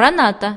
граната.